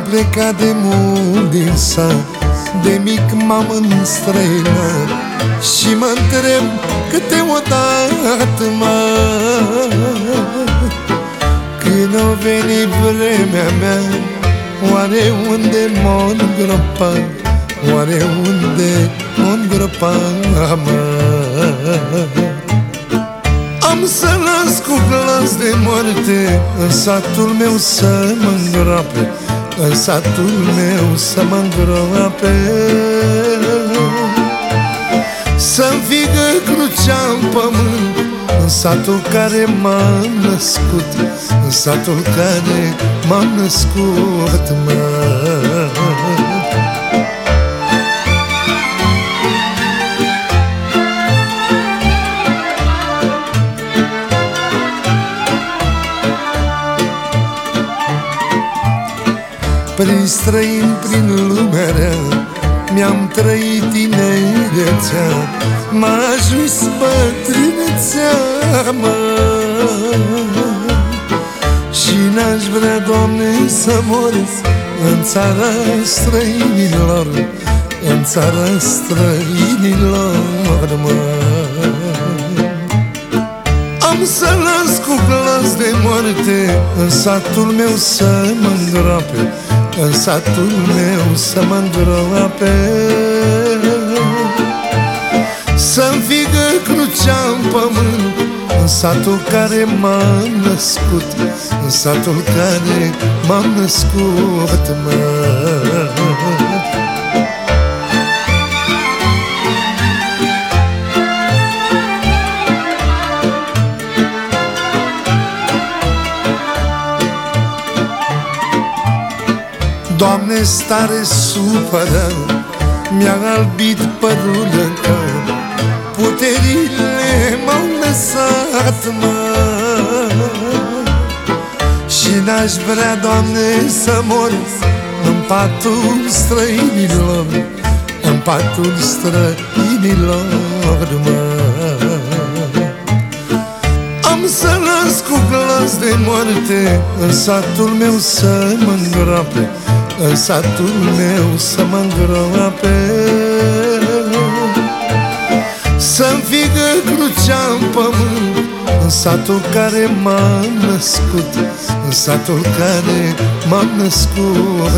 plecat de mult din sat De mic m-am înstrăinat Și mă întreb câte odată mă Când o veni vremea mea Oare unde m-o îngropat? Oare unde m-o îngropat mă? Am să las cu glas de moarte În satul meu să mă îngroape În satul meu să mă îngroape. Să-mi figă crucea în pământ În satul care m-a născut În satul care m-a născut, mă Prin străin, prin lumea rea Mi-am trăit tinerețea. M-aș ajuns bătrânețea, mă. Și n-aș vrea, Doamne, să mor În țara străinilor În țara străinilor, mă. Am să las cu glas de moarte În satul meu să mă îngroape în satul meu să mă îngroape. Să-mi figă crucea în pământ În satul care m-a născut În satul care m-am născut, mă Doamne, stare supără Mi-a albit părul în cap Puterile m-au lăsat, mă. Și n-aș vrea, Doamne, să mor În patul străinilor În patul străinilor, mă. Am să las cu glas de moarte În satul meu să mă îngroape în satul meu să mă îngroape. Să-mi figă crucea în pământ În satul care m-a născut În satul care m-a născut, mă